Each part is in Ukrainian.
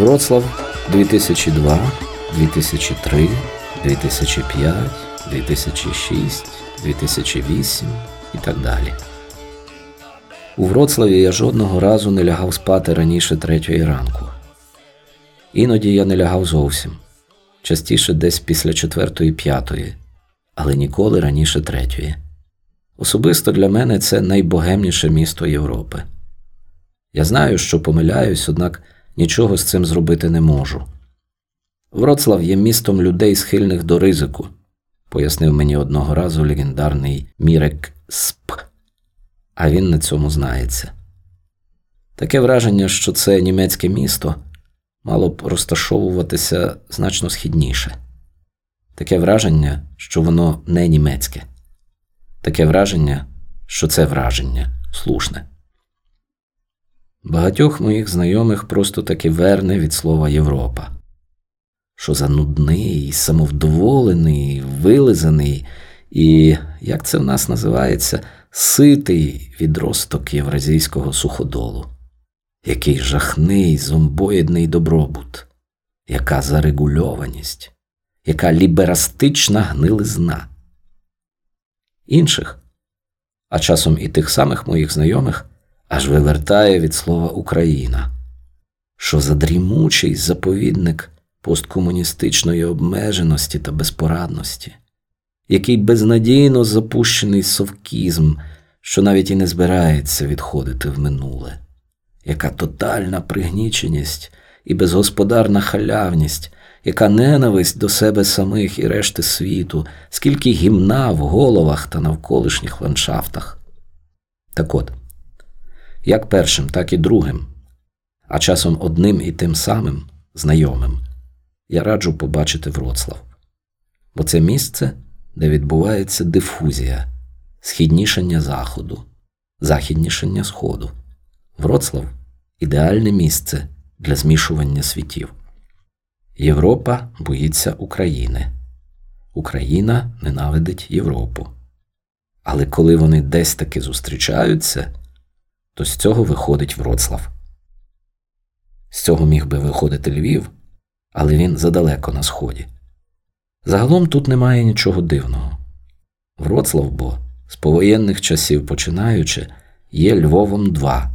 Вроцлав 2002, 2003, 2005, 2006, 2008 і так далі. У Вроцлаві я жодного разу не лягав спати раніше третьої ранку. Іноді я не лягав зовсім, частіше десь після четвертої п'ятої, але ніколи раніше третьої. Особисто для мене це найбогемніше місто Європи. Я знаю, що помиляюсь, однак нічого з цим зробити не можу. Вроцлав є містом людей, схильних до ризику, пояснив мені одного разу легендарний Мірек Сп, а він на цьому знається. Таке враження, що це німецьке місто мало б розташовуватися значно східніше. Таке враження, що воно не німецьке. Таке враження, що це враження слушне. Багатьох моїх знайомих просто таки верне від слова Європа, що за нудний, самовдоволений, вилизаний і, як це в нас називається, ситий відросток євразійського суходолу. Який жахний зомбоїдний добробут, яка зарегульованість, яка ліберастична гнилизна. Інших, а часом і тих самих моїх знайомих аж вивертає від слова Україна, що за дрімучий заповідник посткомуністичної обмеженості та безпорадності, який безнадійно запущений совкізм, що навіть і не збирається відходити в минуле, яка тотальна пригніченість і безгосподарна халявність. Яка ненависть до себе самих і решти світу, скільки гімна в головах та навколишніх ландшафтах. Так от, як першим, так і другим, а часом одним і тим самим знайомим, я раджу побачити Вроцлав. Бо це місце, де відбувається дифузія, східнішення заходу, західнішення сходу. Вроцлав ідеальне місце для змішування світів. Європа боїться України. Україна ненавидить Європу. Але коли вони десь таки зустрічаються, то з цього виходить Вроцлав. З цього міг би виходити Львів, але він задалеко на сході. Загалом тут немає нічого дивного. Вроцлав бо з повоєнних часів починаючи є Львовом 2,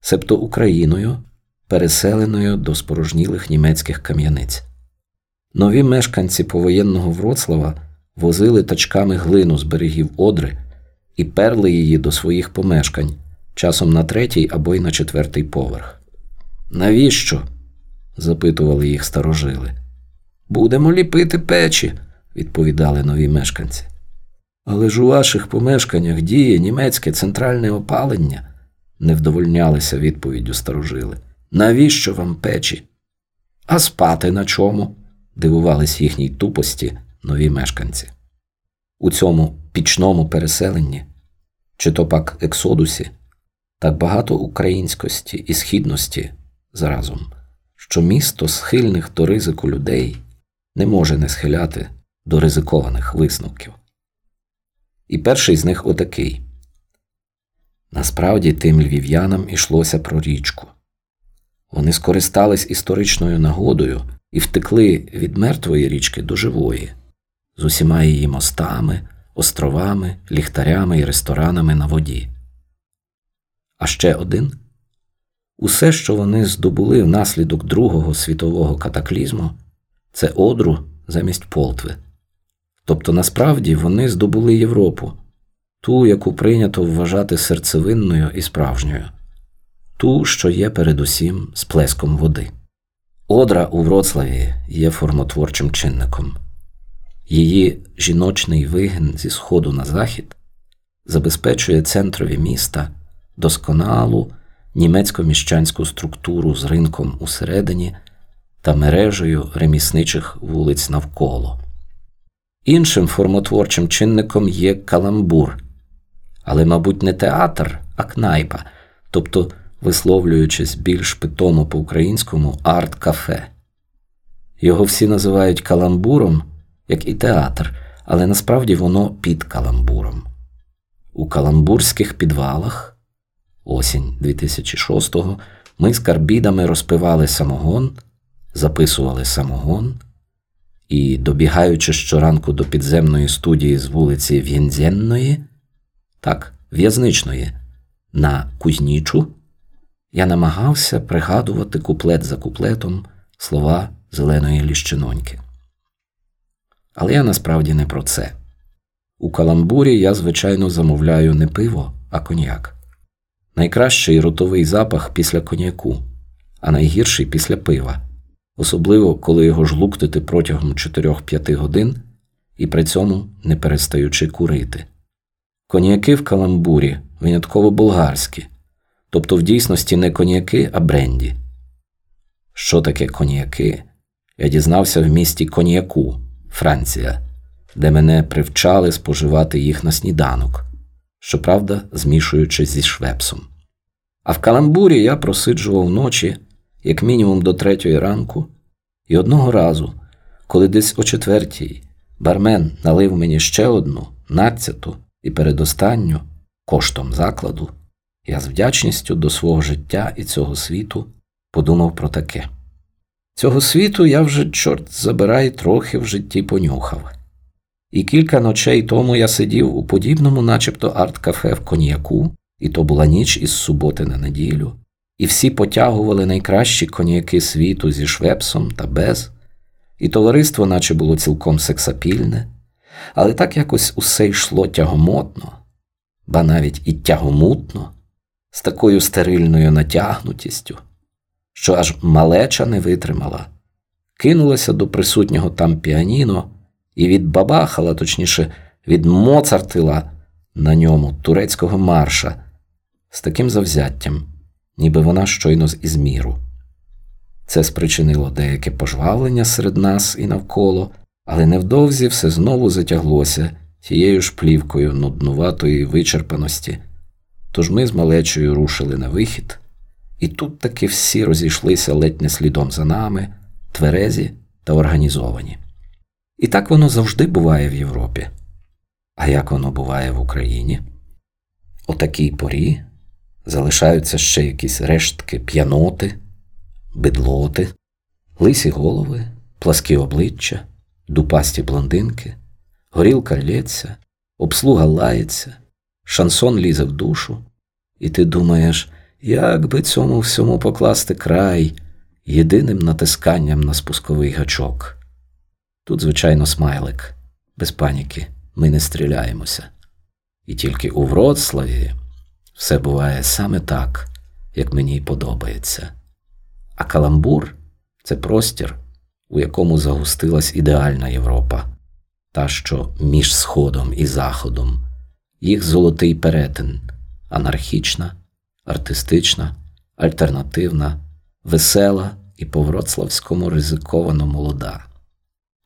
себто Україною, переселеною до спорожнілих німецьких кам'яниць. Нові мешканці повоєнного Вроцлава возили тачками глину з берегів Одри і перли її до своїх помешкань, часом на третій або й на четвертий поверх. Навіщо? запитували їх старожили. Будемо ліпити печі, відповідали нові мешканці. Але ж у ваших помешканнях діє німецьке центральне опалення, не вдовольнялися відповіддю старожили. Навіщо вам печі? А спати на чому? дивувались їхній тупості нові мешканці. У цьому пічному переселенні, чи то пак ексодусі, так багато українськості і східності заразом, що місто схильних до ризику людей не може не схиляти до ризикованих висновків. І перший з них отакий насправді тим львів'янам ішлося про річку. Вони скористались історичною нагодою і втекли від мертвої річки до живої, з усіма її мостами, островами, ліхтарями і ресторанами на воді. А ще один усе, що вони здобули внаслідок Другого світового катаклізму, це одру замість Полтви. Тобто насправді вони здобули Європу, ту, яку прийнято вважати серцевинною і справжньою, ту, що є передусім сплеском води. Одра у Вроцлаві є формотворчим чинником. Її жіночний вигін зі сходу на захід забезпечує центрові міста досконалу німецько-міщанську структуру з ринком усередині та мережею ремісничих вулиць навколо. Іншим формотворчим чинником є каламбур, але, мабуть, не театр, а кнайпа, тобто, висловлюючись більш питомо по-українському, арт-кафе. Його всі називають каламбуром, як і театр, але насправді воно під каламбуром. У каламбурських підвалах осінь 2006-го ми з карбідами розпивали самогон записували самогон і, добігаючи щоранку до підземної студії з вулиці В'єнзєнної, так, в'язничної, на Кузнічу, я намагався пригадувати куплет за куплетом слова зеленої ліщиноньки. Але я насправді не про це. У каламбурі я, звичайно, замовляю не пиво, а коньяк. Найкращий ротовий запах після коньяку, а найгірший після пива, особливо коли його жлуктити протягом 4-5 годин і при цьому не перестаючи курити. Коньяки в каламбурі винятково болгарські, тобто в дійсності не коньяки, а бренді. Що таке коньяки? Я дізнався в місті коньяку, Франція, де мене привчали споживати їх на сніданок, щоправда, змішуючи зі швепсом. А в каламбурі я просиджував ночі, як мінімум до третьої ранку, і одного разу, коли десь о четвертій бармен налив мені ще одну, надцяту і передостанню коштом закладу, я з вдячністю до свого життя і цього світу подумав про таке. Цього світу я вже, чорт забирай, трохи в житті понюхав. І кілька ночей тому я сидів у подібному, начебто, арт-кафе в коньяку, і то була ніч із суботи на неділю, і всі потягували найкращі коньяки світу зі швепсом та без, і товариство, наче було цілком сексапільне, але так якось усе йшло тягомотно, ба навіть і тягомутно, з такою стерильною натягнутістю що аж малеча не витримала, кинулася до присутнього там піаніно і відбабахала, точніше, відмоцартила на ньому турецького марша з таким завзяттям, ніби вона щойно з Ізміру. Це спричинило деяке пожвавлення серед нас і навколо, але невдовзі все знову затяглося тією ж плівкою нуднуватої вичерпаності. Тож ми з малечою рушили на вихід. І тут таки всі розійшлися ледь не слідом за нами, тверезі та організовані. І так воно завжди буває в Європі. А як воно буває в Україні? О такій порі залишаються ще якісь рештки п'яноти, бидлоти, лисі голови, пласкі обличчя, дупасті блондинки, горілка лється, обслуга лається, шансон лізе в душу, і ти думаєш. Як би цьому всьому покласти край єдиним натисканням на спусковий гачок? Тут, звичайно, смайлик, без паніки, ми не стріляємося. І тільки у Вроцлаві все буває саме так, як мені й подобається. А каламбур це простір, у якому загустилась ідеальна Європа, та, що між Сходом і Заходом, їх золотий перетин, анархічна артистична, альтернативна, весела і по вроцлавському ризиковано молода.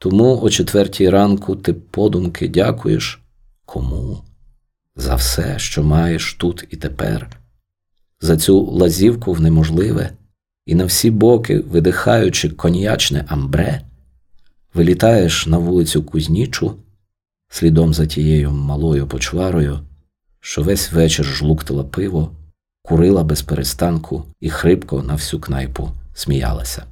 Тому о четвертій ранку ти подумки дякуєш кому? За все, що маєш тут і тепер, за цю лазівку в неможливе, і на всі боки, видихаючи коньячне амбре, вилітаєш на вулицю Кузнічу слідом за тією малою почварою, що весь вечір жлуктила пиво курила без перестанку і хрипко на всю кнайпу сміялася.